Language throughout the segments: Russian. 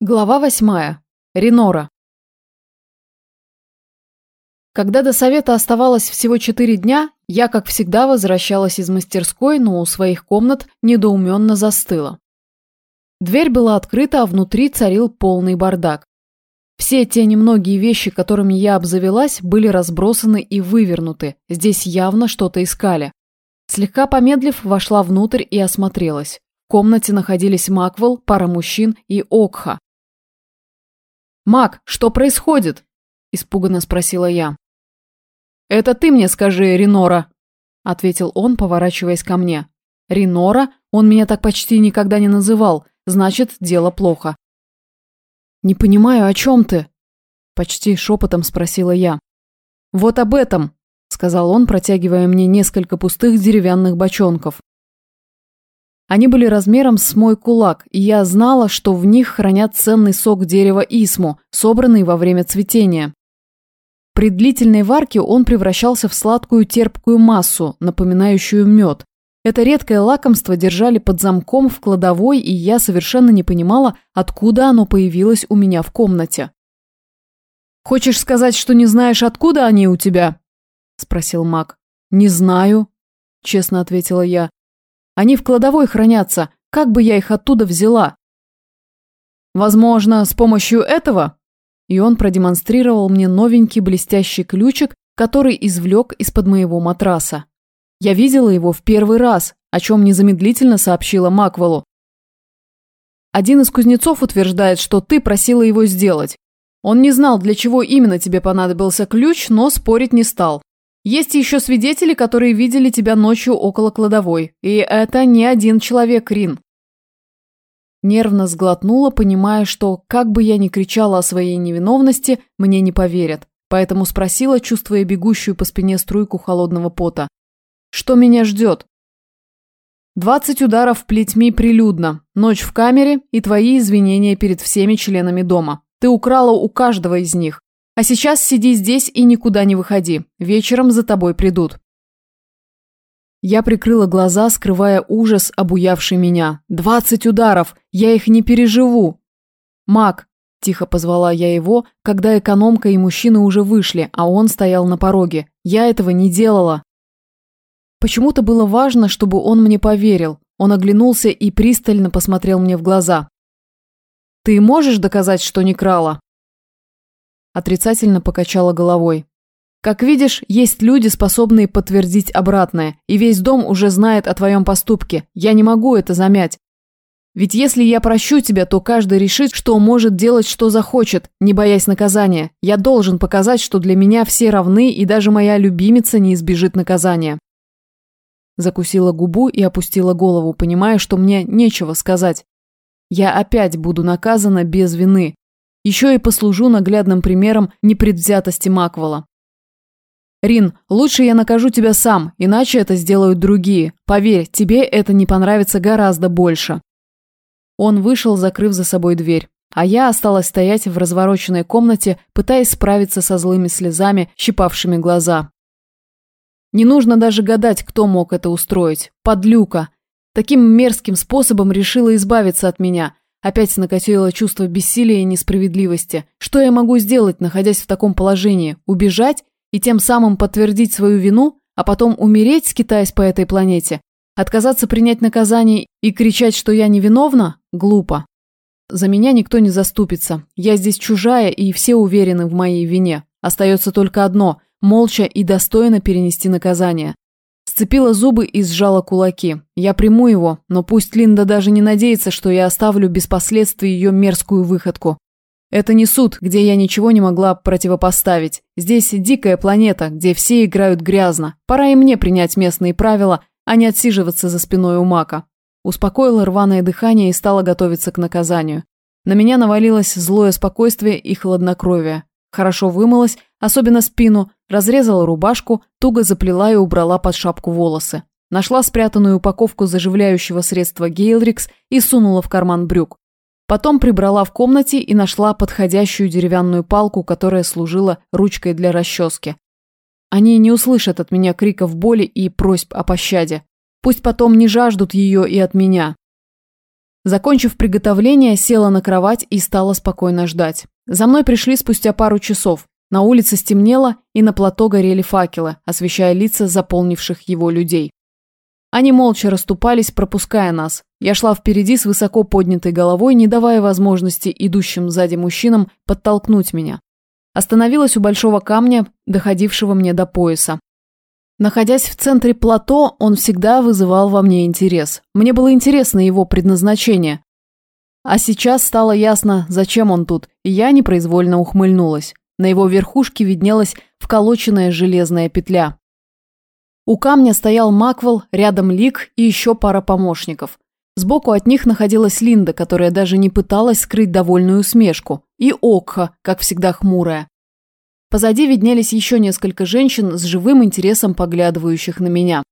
Глава восьмая. Ренора. Когда до совета оставалось всего четыре дня, я, как всегда, возвращалась из мастерской, но у своих комнат недоуменно застыла. Дверь была открыта, а внутри царил полный бардак. Все те немногие вещи, которыми я обзавелась, были разбросаны и вывернуты. Здесь явно что-то искали. Слегка помедлив, вошла внутрь и осмотрелась. В комнате находились Маквел, пара мужчин и Окха, «Мак, что происходит?» – испуганно спросила я. «Это ты мне скажи, Ренора», – ответил он, поворачиваясь ко мне. «Ренора? Он меня так почти никогда не называл. Значит, дело плохо». «Не понимаю, о чем ты?» – почти шепотом спросила я. «Вот об этом», – сказал он, протягивая мне несколько пустых деревянных бочонков. Они были размером с мой кулак, и я знала, что в них хранят ценный сок дерева исму, собранный во время цветения. При длительной варке он превращался в сладкую терпкую массу, напоминающую мед. Это редкое лакомство держали под замком в кладовой, и я совершенно не понимала, откуда оно появилось у меня в комнате. «Хочешь сказать, что не знаешь, откуда они у тебя?» – спросил маг. «Не знаю», – честно ответила я. Они в кладовой хранятся. Как бы я их оттуда взяла? Возможно, с помощью этого? И он продемонстрировал мне новенький блестящий ключик, который извлек из-под моего матраса. Я видела его в первый раз, о чем незамедлительно сообщила Маквеллу. Один из кузнецов утверждает, что ты просила его сделать. Он не знал, для чего именно тебе понадобился ключ, но спорить не стал. Есть еще свидетели, которые видели тебя ночью около кладовой. И это не один человек, Рин. Нервно сглотнула, понимая, что, как бы я ни кричала о своей невиновности, мне не поверят. Поэтому спросила, чувствуя бегущую по спине струйку холодного пота. «Что меня ждет?» «Двадцать ударов плетьми прилюдно, ночь в камере и твои извинения перед всеми членами дома. Ты украла у каждого из них. А сейчас сиди здесь и никуда не выходи. Вечером за тобой придут. Я прикрыла глаза, скрывая ужас, обуявший меня. «Двадцать ударов! Я их не переживу!» «Мак!» – тихо позвала я его, когда экономка и мужчины уже вышли, а он стоял на пороге. «Я этого не делала!» Почему-то было важно, чтобы он мне поверил. Он оглянулся и пристально посмотрел мне в глаза. «Ты можешь доказать, что не крала?» Отрицательно покачала головой. Как видишь, есть люди, способные подтвердить обратное, и весь дом уже знает о твоем поступке. Я не могу это замять. Ведь если я прощу тебя, то каждый решит, что может делать, что захочет, не боясь наказания. Я должен показать, что для меня все равны, и даже моя любимица не избежит наказания. Закусила губу и опустила голову, понимая, что мне нечего сказать. Я опять буду наказана без вины, еще и послужу наглядным примером непредвзятости Маквела. Рин, лучше я накажу тебя сам, иначе это сделают другие. Поверь, тебе это не понравится гораздо больше. Он вышел, закрыв за собой дверь. А я осталась стоять в развороченной комнате, пытаясь справиться со злыми слезами, щипавшими глаза. Не нужно даже гадать, кто мог это устроить. Подлюка. Таким мерзким способом решила избавиться от меня. Опять накатило чувство бессилия и несправедливости. Что я могу сделать, находясь в таком положении? Убежать и тем самым подтвердить свою вину, а потом умереть, скитаясь по этой планете? Отказаться принять наказание и кричать, что я невиновна? Глупо. За меня никто не заступится. Я здесь чужая, и все уверены в моей вине. Остается только одно – молча и достойно перенести наказание. Сцепила зубы и сжала кулаки. Я приму его, но пусть Линда даже не надеется, что я оставлю без последствий ее мерзкую выходку. Это не суд, где я ничего не могла противопоставить. Здесь дикая планета, где все играют грязно. Пора и мне принять местные правила, а не отсиживаться за спиной у мака. Успокоила рваное дыхание и стала готовиться к наказанию. На меня навалилось злое спокойствие и хладнокровие. Хорошо вымылась, особенно спину, разрезала рубашку, туго заплела и убрала под шапку волосы. Нашла спрятанную упаковку заживляющего средства Гейлрикс и сунула в карман брюк. Потом прибрала в комнате и нашла подходящую деревянную палку, которая служила ручкой для расчески. Они не услышат от меня криков боли и просьб о пощаде. Пусть потом не жаждут ее и от меня. Закончив приготовление, села на кровать и стала спокойно ждать. За мной пришли спустя пару часов. На улице стемнело, и на плато горели факелы, освещая лица заполнивших его людей. Они молча расступались, пропуская нас. Я шла впереди с высоко поднятой головой, не давая возможности идущим сзади мужчинам подтолкнуть меня. Остановилась у большого камня, доходившего мне до пояса. Находясь в центре плато, он всегда вызывал во мне интерес. Мне было интересно его предназначение. А сейчас стало ясно, зачем он тут, и я непроизвольно ухмыльнулась. На его верхушке виднелась вколоченная железная петля. У камня стоял Маквел, рядом Лик и еще пара помощников. Сбоку от них находилась Линда, которая даже не пыталась скрыть довольную усмешку, и Окха, как всегда хмурая. Позади виднелись еще несколько женщин с живым интересом поглядывающих на меня.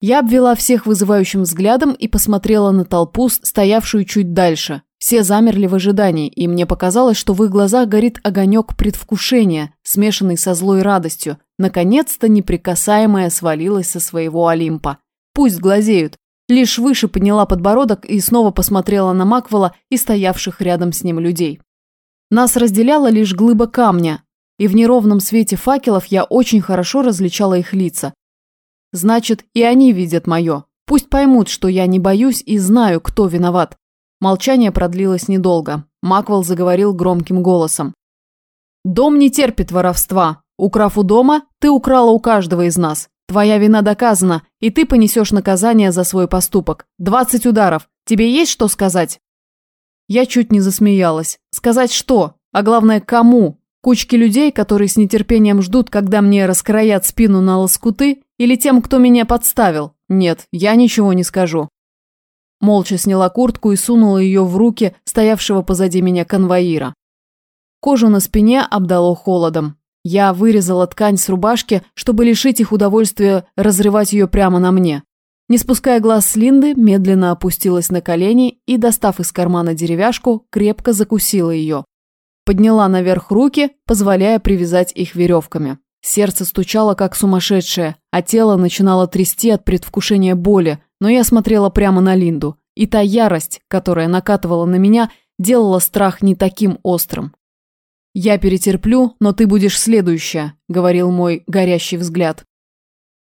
Я обвела всех вызывающим взглядом и посмотрела на толпу, стоявшую чуть дальше. Все замерли в ожидании, и мне показалось, что в их глазах горит огонек предвкушения, смешанный со злой радостью. Наконец-то неприкасаемая свалилась со своего Олимпа. Пусть глазеют. Лишь выше подняла подбородок и снова посмотрела на Маквела и стоявших рядом с ним людей. Нас разделяла лишь глыба камня, и в неровном свете факелов я очень хорошо различала их лица. Значит, и они видят мое. Пусть поймут, что я не боюсь и знаю, кто виноват. Молчание продлилось недолго. Маквел заговорил громким голосом. «Дом не терпит воровства. Украв у дома, ты украла у каждого из нас. Твоя вина доказана, и ты понесешь наказание за свой поступок. Двадцать ударов. Тебе есть что сказать?» Я чуть не засмеялась. «Сказать что? А главное, кому? Кучки людей, которые с нетерпением ждут, когда мне раскроят спину на лоскуты, или тем, кто меня подставил? Нет, я ничего не скажу. Молча сняла куртку и сунула ее в руки стоявшего позади меня конвоира. Кожу на спине обдало холодом. Я вырезала ткань с рубашки, чтобы лишить их удовольствия разрывать ее прямо на мне. Не спуская глаз с Линды, медленно опустилась на колени и, достав из кармана деревяшку, крепко закусила ее. Подняла наверх руки, позволяя привязать их веревками. Сердце стучало как сумасшедшее, а тело начинало трясти от предвкушения боли, но я смотрела прямо на Линду, и та ярость, которая накатывала на меня, делала страх не таким острым. «Я перетерплю, но ты будешь следующая», – говорил мой горящий взгляд.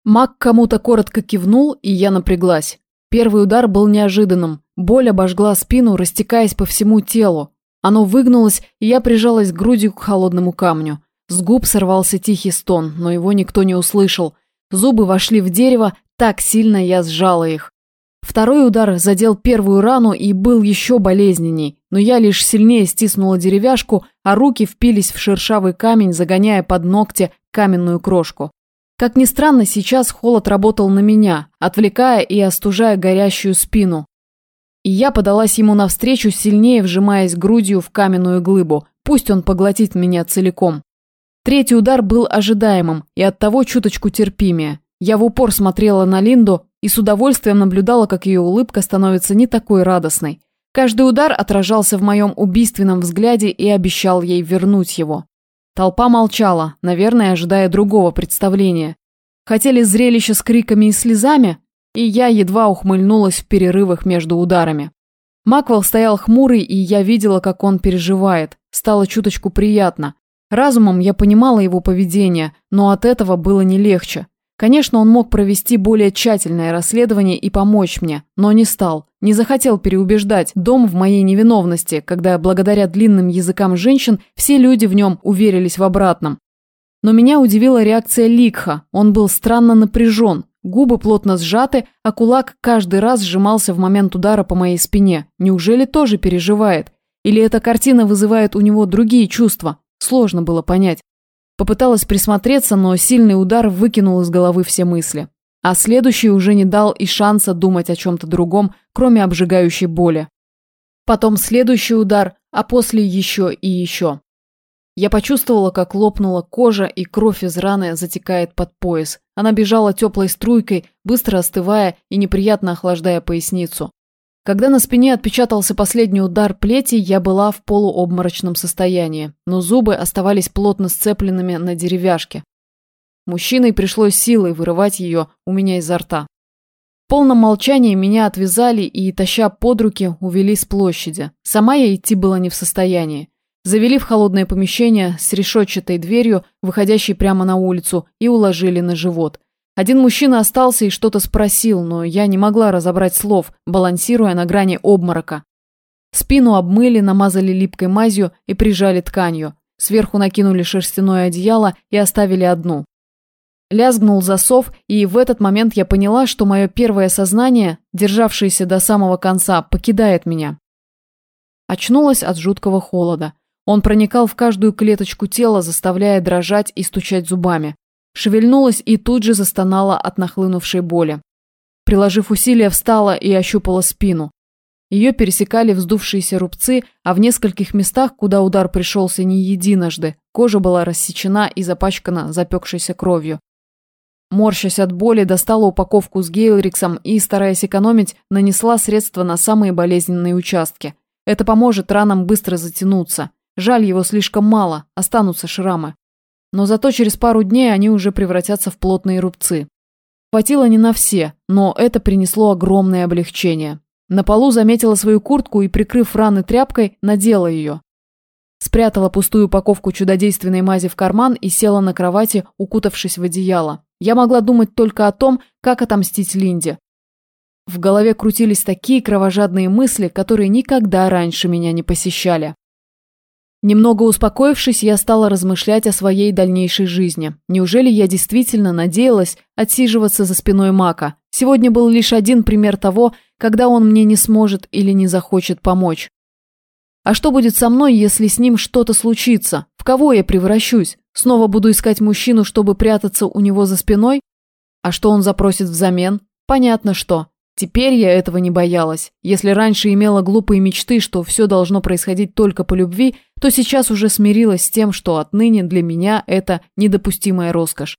Маг кому-то коротко кивнул, и я напряглась. Первый удар был неожиданным. Боль обожгла спину, растекаясь по всему телу. Оно выгнулось, и я прижалась грудью к холодному камню. С губ сорвался тихий стон, но его никто не услышал. Зубы вошли в дерево, так сильно я сжала их. Второй удар задел первую рану и был еще болезненней, но я лишь сильнее стиснула деревяшку, а руки впились в шершавый камень, загоняя под ногти каменную крошку. Как ни странно, сейчас холод работал на меня, отвлекая и остужая горящую спину. И я подалась ему навстречу, сильнее вжимаясь грудью в каменную глыбу. Пусть он поглотит меня целиком. Третий удар был ожидаемым и оттого чуточку терпимее. Я в упор смотрела на Линду и с удовольствием наблюдала, как ее улыбка становится не такой радостной. Каждый удар отражался в моем убийственном взгляде и обещал ей вернуть его. Толпа молчала, наверное, ожидая другого представления. Хотели зрелище с криками и слезами, и я едва ухмыльнулась в перерывах между ударами. Маквел стоял хмурый, и я видела, как он переживает. Стало чуточку приятно. Разумом я понимала его поведение, но от этого было не легче. Конечно, он мог провести более тщательное расследование и помочь мне, но не стал. Не захотел переубеждать дом в моей невиновности, когда благодаря длинным языкам женщин все люди в нем уверились в обратном. Но меня удивила реакция Ликха. Он был странно напряжен, губы плотно сжаты, а кулак каждый раз сжимался в момент удара по моей спине. Неужели тоже переживает? Или эта картина вызывает у него другие чувства? Сложно было понять. Попыталась присмотреться, но сильный удар выкинул из головы все мысли. А следующий уже не дал и шанса думать о чем-то другом, кроме обжигающей боли. Потом следующий удар, а после еще и еще. Я почувствовала, как лопнула кожа и кровь из раны затекает под пояс. Она бежала теплой струйкой, быстро остывая и неприятно охлаждая поясницу. Когда на спине отпечатался последний удар плети, я была в полуобморочном состоянии, но зубы оставались плотно сцепленными на деревяшке. Мужчиной пришлось силой вырывать ее у меня изо рта. В полном молчании меня отвязали и, таща под руки, увели с площади. Сама я идти была не в состоянии. Завели в холодное помещение с решетчатой дверью, выходящей прямо на улицу, и уложили на живот. Один мужчина остался и что-то спросил, но я не могла разобрать слов, балансируя на грани обморока. Спину обмыли, намазали липкой мазью и прижали тканью. Сверху накинули шерстяное одеяло и оставили одну. Лязгнул засов, и в этот момент я поняла, что мое первое сознание, державшееся до самого конца, покидает меня. Очнулась от жуткого холода. Он проникал в каждую клеточку тела, заставляя дрожать и стучать зубами. Шевельнулась и тут же застонала от нахлынувшей боли. Приложив усилия, встала и ощупала спину. Ее пересекали вздувшиеся рубцы, а в нескольких местах, куда удар пришелся не единожды, кожа была рассечена и запачкана запекшейся кровью. Морщась от боли, достала упаковку с Гейлриксом и, стараясь экономить, нанесла средства на самые болезненные участки. Это поможет ранам быстро затянуться. Жаль, его слишком мало, останутся шрамы. Но зато через пару дней они уже превратятся в плотные рубцы. Хватило не на все, но это принесло огромное облегчение. На полу заметила свою куртку и, прикрыв раны тряпкой, надела ее. Спрятала пустую упаковку чудодейственной мази в карман и села на кровати, укутавшись в одеяло. Я могла думать только о том, как отомстить Линде. В голове крутились такие кровожадные мысли, которые никогда раньше меня не посещали. Немного успокоившись, я стала размышлять о своей дальнейшей жизни. Неужели я действительно надеялась отсиживаться за спиной Мака? Сегодня был лишь один пример того, когда он мне не сможет или не захочет помочь. А что будет со мной, если с ним что-то случится? В кого я превращусь? Снова буду искать мужчину, чтобы прятаться у него за спиной? А что он запросит взамен? Понятно что. Теперь я этого не боялась. Если раньше имела глупые мечты, что все должно происходить только по любви, то сейчас уже смирилась с тем, что отныне для меня это недопустимая роскошь.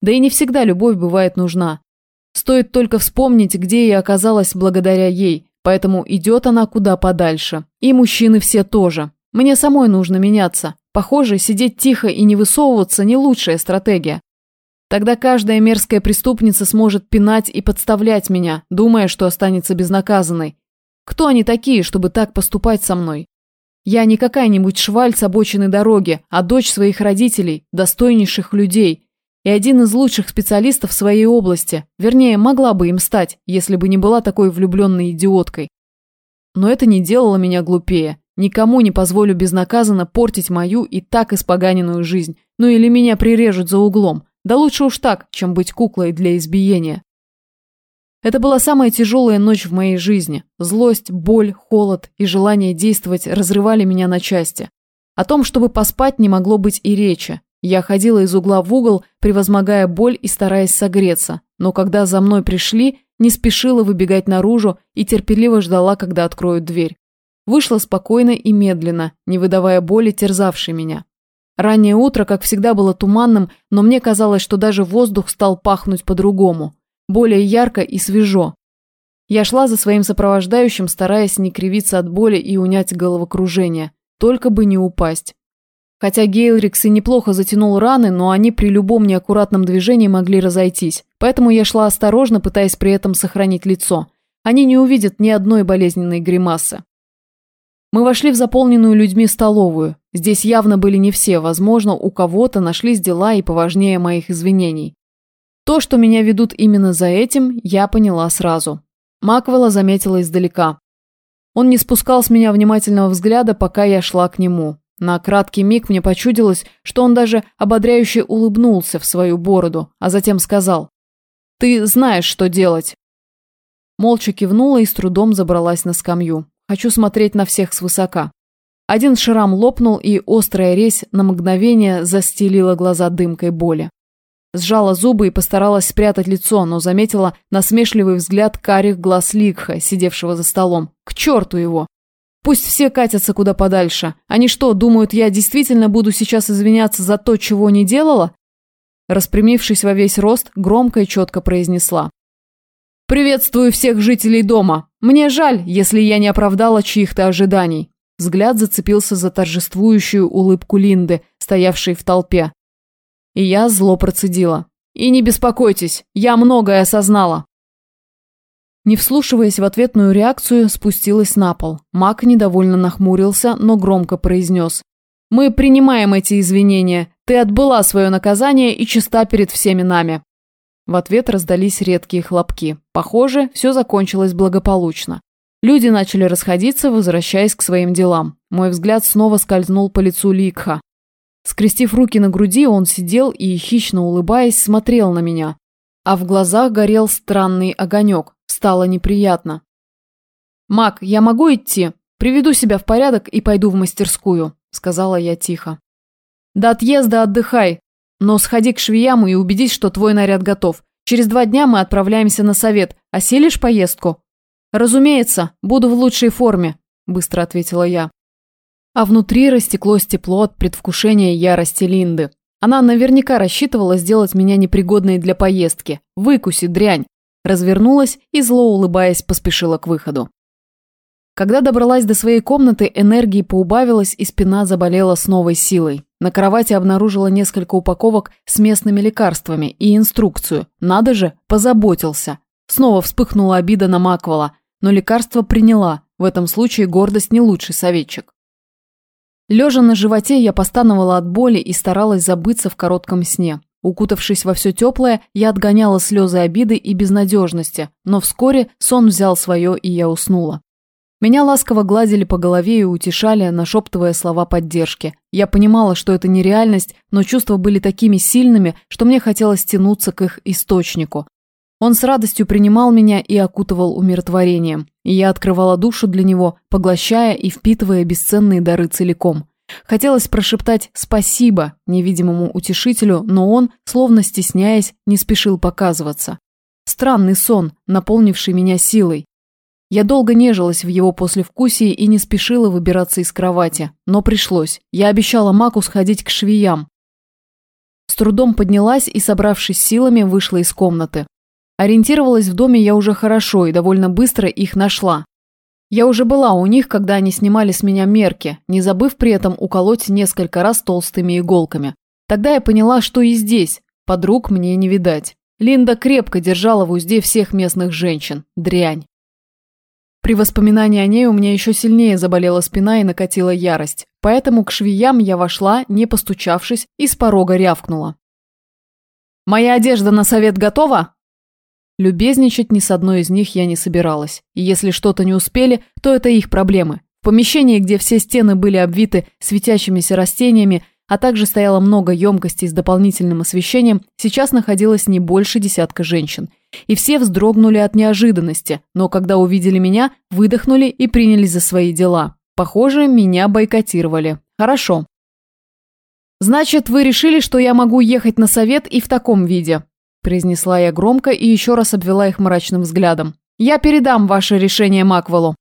Да и не всегда любовь бывает нужна. Стоит только вспомнить, где я оказалась благодаря ей, Поэтому идет она куда подальше. И мужчины все тоже. Мне самой нужно меняться. Похоже, сидеть тихо и не высовываться не лучшая стратегия. Тогда каждая мерзкая преступница сможет пинать и подставлять меня, думая, что останется безнаказанной. Кто они такие, чтобы так поступать со мной? Я не какая-нибудь шваль с обочины дороги, а дочь своих родителей, достойнейших людей, и один из лучших специалистов в своей области, вернее, могла бы им стать, если бы не была такой влюбленной идиоткой. Но это не делало меня глупее. Никому не позволю безнаказанно портить мою и так испоганенную жизнь. Ну или меня прирежут за углом. Да лучше уж так, чем быть куклой для избиения. Это была самая тяжелая ночь в моей жизни. Злость, боль, холод и желание действовать разрывали меня на части. О том, чтобы поспать, не могло быть и речи. Я ходила из угла в угол, превозмогая боль и стараясь согреться, но когда за мной пришли, не спешила выбегать наружу и терпеливо ждала, когда откроют дверь. Вышла спокойно и медленно, не выдавая боли, терзавшей меня. Раннее утро, как всегда, было туманным, но мне казалось, что даже воздух стал пахнуть по-другому, более ярко и свежо. Я шла за своим сопровождающим, стараясь не кривиться от боли и унять головокружение, только бы не упасть. Хотя Гейлрикс и неплохо затянул раны, но они при любом неаккуратном движении могли разойтись. Поэтому я шла осторожно, пытаясь при этом сохранить лицо. Они не увидят ни одной болезненной гримасы. Мы вошли в заполненную людьми столовую. Здесь явно были не все, возможно, у кого-то нашлись дела и поважнее моих извинений. То, что меня ведут именно за этим, я поняла сразу. Маквелла заметила издалека. Он не спускал с меня внимательного взгляда, пока я шла к нему. На краткий миг мне почудилось, что он даже ободряюще улыбнулся в свою бороду, а затем сказал «Ты знаешь, что делать». Молча кивнула и с трудом забралась на скамью. Хочу смотреть на всех свысока. Один шрам лопнул, и острая резь на мгновение застелила глаза дымкой боли. Сжала зубы и постаралась спрятать лицо, но заметила насмешливый взгляд карих глаз Ликха, сидевшего за столом. К черту его! Пусть все катятся куда подальше. Они что, думают, я действительно буду сейчас извиняться за то, чего не делала? Распрямившись во весь рост, громко и четко произнесла. «Приветствую всех жителей дома. Мне жаль, если я не оправдала чьих-то ожиданий». Взгляд зацепился за торжествующую улыбку Линды, стоявшей в толпе. И я зло процедила. «И не беспокойтесь, я многое осознала. Не вслушиваясь в ответную реакцию, спустилась на пол. Мак недовольно нахмурился, но громко произнес. «Мы принимаем эти извинения. Ты отбыла свое наказание и чиста перед всеми нами». В ответ раздались редкие хлопки. Похоже, все закончилось благополучно. Люди начали расходиться, возвращаясь к своим делам. Мой взгляд снова скользнул по лицу Ликха. Скрестив руки на груди, он сидел и, хищно улыбаясь, смотрел на меня. А в глазах горел странный огонек. Стало неприятно. «Мак, я могу идти? Приведу себя в порядок и пойду в мастерскую», – сказала я тихо. «До отъезда отдыхай, но сходи к швеям и убедись, что твой наряд готов. Через два дня мы отправляемся на совет. Оселишь поездку?» «Разумеется, буду в лучшей форме», – быстро ответила я. А внутри растеклось тепло от предвкушения ярости Линды. Она наверняка рассчитывала сделать меня непригодной для поездки. Выкуси, дрянь развернулась и, зло улыбаясь, поспешила к выходу. Когда добралась до своей комнаты, энергии поубавилась и спина заболела с новой силой. На кровати обнаружила несколько упаковок с местными лекарствами и инструкцию. Надо же, позаботился. Снова вспыхнула обида на Маквела, но лекарство приняла. В этом случае гордость не лучший советчик. Лежа на животе, я постановала от боли и старалась забыться в коротком сне. Укутавшись во все теплое, я отгоняла слезы обиды и безнадежности, но вскоре сон взял свое, и я уснула. Меня ласково гладили по голове и утешали, нашептывая слова поддержки. Я понимала, что это нереальность, но чувства были такими сильными, что мне хотелось тянуться к их источнику. Он с радостью принимал меня и окутывал умиротворением, и я открывала душу для него, поглощая и впитывая бесценные дары целиком. Хотелось прошептать «спасибо» невидимому утешителю, но он, словно стесняясь, не спешил показываться. Странный сон, наполнивший меня силой. Я долго нежилась в его послевкусии и не спешила выбираться из кровати, но пришлось. Я обещала Маку сходить к швеям. С трудом поднялась и, собравшись силами, вышла из комнаты. Ориентировалась в доме я уже хорошо и довольно быстро их нашла. Я уже была у них, когда они снимали с меня мерки, не забыв при этом уколоть несколько раз толстыми иголками. Тогда я поняла, что и здесь. Подруг мне не видать. Линда крепко держала в узде всех местных женщин. Дрянь. При воспоминании о ней у меня еще сильнее заболела спина и накатила ярость. Поэтому к швеям я вошла, не постучавшись, и с порога рявкнула. «Моя одежда на совет готова?» Любезничать ни с одной из них я не собиралась. И если что-то не успели, то это их проблемы. В помещении, где все стены были обвиты светящимися растениями, а также стояло много емкостей с дополнительным освещением, сейчас находилось не больше десятка женщин. И все вздрогнули от неожиданности, но когда увидели меня, выдохнули и принялись за свои дела. Похоже, меня бойкотировали. Хорошо. «Значит, вы решили, что я могу ехать на совет и в таком виде?» произнесла я громко и еще раз обвела их мрачным взглядом. «Я передам ваше решение Маквеллу».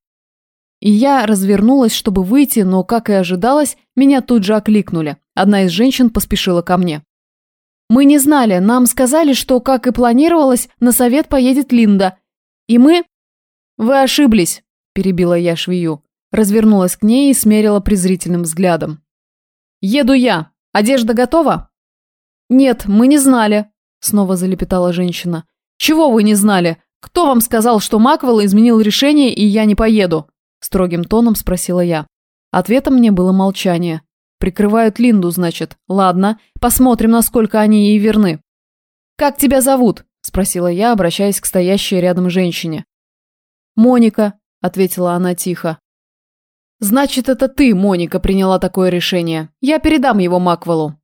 И я развернулась, чтобы выйти, но, как и ожидалось, меня тут же окликнули. Одна из женщин поспешила ко мне. «Мы не знали, нам сказали, что, как и планировалось, на совет поедет Линда. И мы...» «Вы ошиблись», – перебила я швею. Развернулась к ней и смерила презрительным взглядом. «Еду я. Одежда готова?» «Нет, мы не знали», Снова залепетала женщина. «Чего вы не знали? Кто вам сказал, что Маквелл изменил решение и я не поеду?» Строгим тоном спросила я. Ответом мне было молчание. «Прикрывают Линду, значит. Ладно, посмотрим, насколько они ей верны». «Как тебя зовут?» – спросила я, обращаясь к стоящей рядом женщине. «Моника», – ответила она тихо. «Значит, это ты, Моника, приняла такое решение. Я передам его Маквеллу.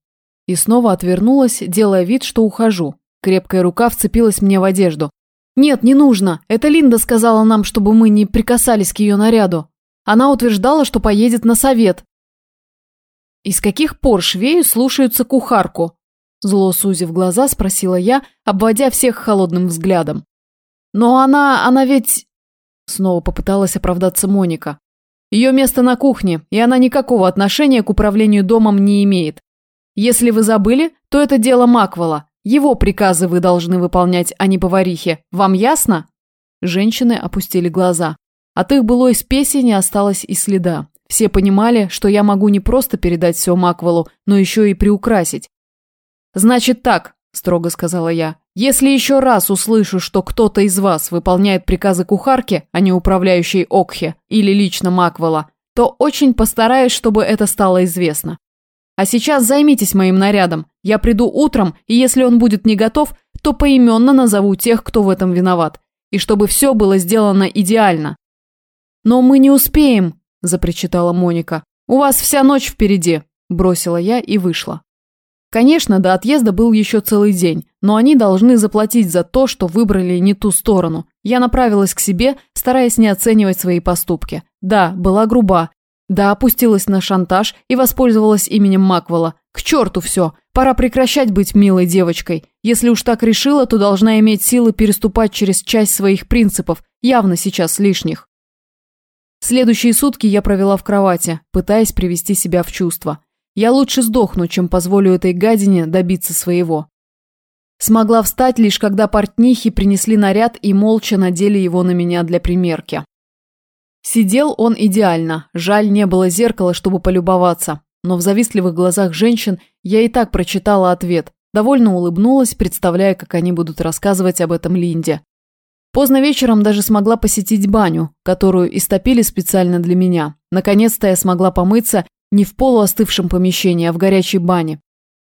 И снова отвернулась, делая вид, что ухожу. Крепкая рука вцепилась мне в одежду. «Нет, не нужно. Это Линда сказала нам, чтобы мы не прикасались к ее наряду. Она утверждала, что поедет на совет». «Из каких пор швею слушаются кухарку?» Зло сузив глаза, спросила я, обводя всех холодным взглядом. «Но она... она ведь...» Снова попыталась оправдаться Моника. «Ее место на кухне, и она никакого отношения к управлению домом не имеет. Если вы забыли, то это дело Маквела. Его приказы вы должны выполнять, а не поварихи. Вам ясно?» Женщины опустили глаза. От их былой спеси не осталось и следа. Все понимали, что я могу не просто передать все Маквеллу, но еще и приукрасить. «Значит так», – строго сказала я. Если еще раз услышу, что кто-то из вас выполняет приказы кухарки, а не управляющей Окхе или лично Маквелла, то очень постараюсь, чтобы это стало известно. А сейчас займитесь моим нарядом. Я приду утром, и если он будет не готов, то поименно назову тех, кто в этом виноват. И чтобы все было сделано идеально. «Но мы не успеем», – запричитала Моника. «У вас вся ночь впереди», – бросила я и вышла. Конечно, до отъезда был еще целый день, но они должны заплатить за то, что выбрали не ту сторону. Я направилась к себе, стараясь не оценивать свои поступки. Да, была груба. Да, опустилась на шантаж и воспользовалась именем Маквелла. К черту все. Пора прекращать быть милой девочкой. Если уж так решила, то должна иметь силы переступать через часть своих принципов, явно сейчас лишних. Следующие сутки я провела в кровати, пытаясь привести себя в чувство. Я лучше сдохну, чем позволю этой гадине добиться своего. Смогла встать лишь когда портнихи принесли наряд и молча надели его на меня для примерки. Сидел он идеально, жаль, не было зеркала, чтобы полюбоваться. Но в завистливых глазах женщин я и так прочитала ответ, довольно улыбнулась, представляя, как они будут рассказывать об этом Линде. Поздно вечером даже смогла посетить баню, которую истопили специально для меня. Наконец-то я смогла помыться не в полуостывшем помещении, а в горячей бане.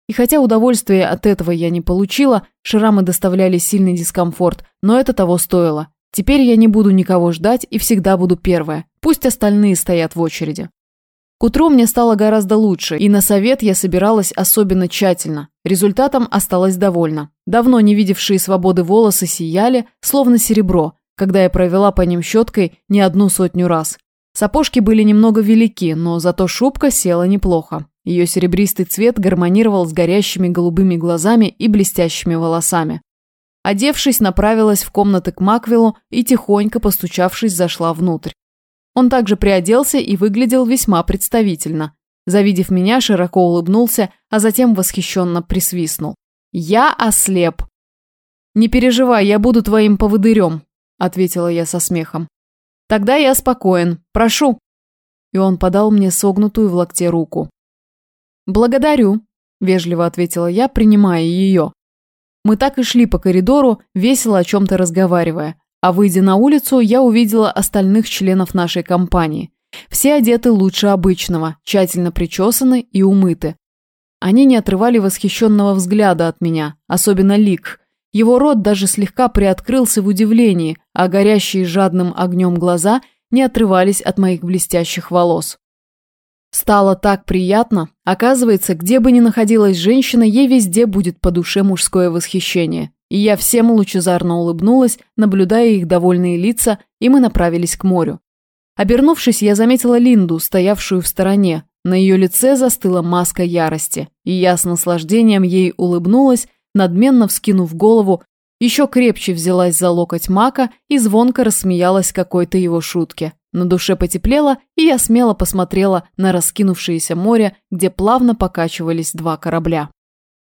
И хотя удовольствия от этого я не получила, шрамы доставляли сильный дискомфорт, но это того стоило. Теперь я не буду никого ждать и всегда буду первая. Пусть остальные стоят в очереди. К утру мне стало гораздо лучше, и на совет я собиралась особенно тщательно. Результатом осталась довольна. Давно не видевшие свободы волосы сияли, словно серебро, когда я провела по ним щеткой не одну сотню раз. Сапожки были немного велики, но зато шубка села неплохо. Ее серебристый цвет гармонировал с горящими голубыми глазами и блестящими волосами. Одевшись, направилась в комнаты к Маквиллу и, тихонько постучавшись, зашла внутрь. Он также приоделся и выглядел весьма представительно. Завидев меня, широко улыбнулся, а затем восхищенно присвистнул. «Я ослеп!» «Не переживай, я буду твоим поводырем», – ответила я со смехом. «Тогда я спокоен. Прошу». И он подал мне согнутую в локте руку. «Благодарю», – вежливо ответила я, принимая ее. Мы так и шли по коридору, весело о чем-то разговаривая. А выйдя на улицу, я увидела остальных членов нашей компании. Все одеты лучше обычного, тщательно причесаны и умыты. Они не отрывали восхищенного взгляда от меня, особенно Лик. Его рот даже слегка приоткрылся в удивлении, а горящие жадным огнем глаза не отрывались от моих блестящих волос. Стало так приятно. Оказывается, где бы ни находилась женщина, ей везде будет по душе мужское восхищение. И я всем лучезарно улыбнулась, наблюдая их довольные лица, и мы направились к морю. Обернувшись, я заметила Линду, стоявшую в стороне. На ее лице застыла маска ярости, и я с наслаждением ей улыбнулась, надменно вскинув голову, еще крепче взялась за локоть Мака и звонко рассмеялась какой-то его шутке. На душе потеплело, и я смело посмотрела на раскинувшееся море, где плавно покачивались два корабля.